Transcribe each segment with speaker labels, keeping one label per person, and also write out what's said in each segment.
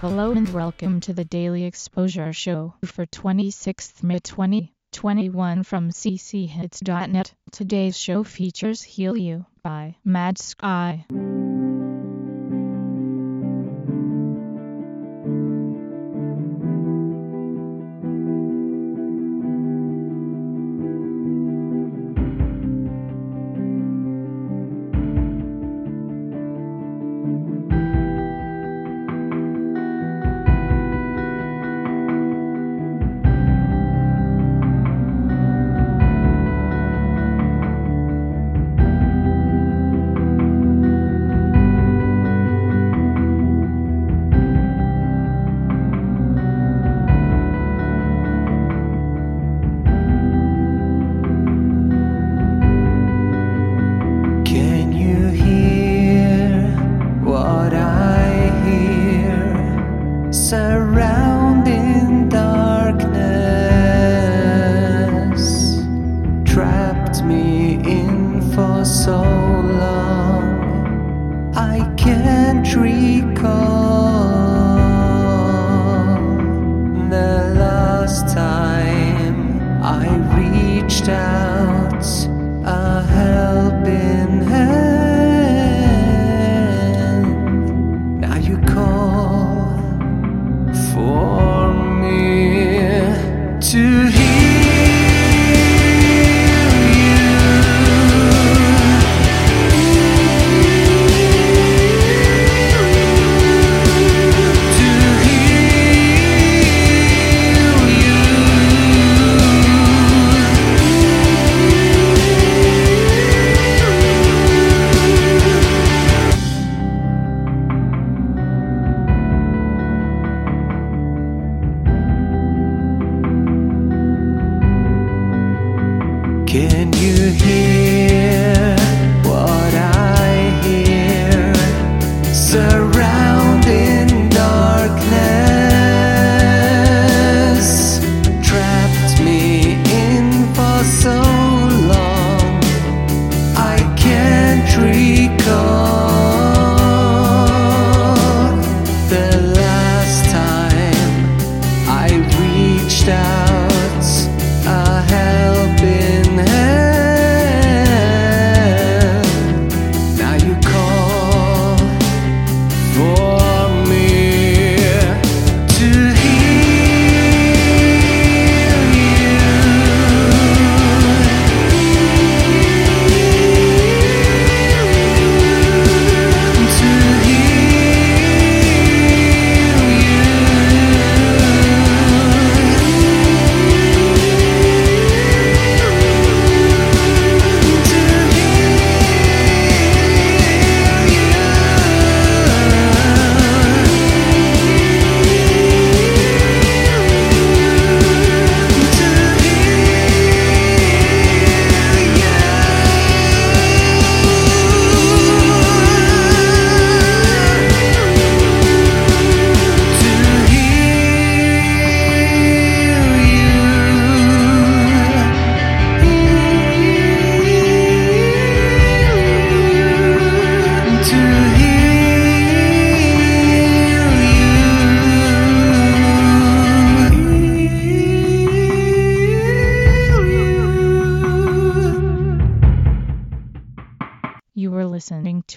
Speaker 1: Hello and welcome to the Daily Exposure Show for 26th May 2021 from cchits.net. Today's show features Heal You by Mad Sky.
Speaker 2: Can you hear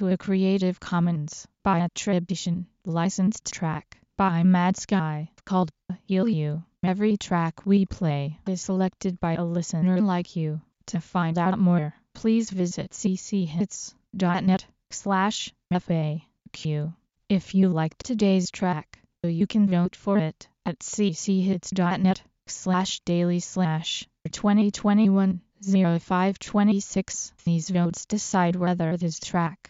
Speaker 2: to a
Speaker 1: Creative Commons by attribution licensed track by Mad Sky called Heal You. Every track we play is selected by a listener like you. To find out more, please visit cchits.net slash FAQ. If you liked today's track, you can vote for it at cchits.net slash daily slash 2021 0526. These votes decide whether this track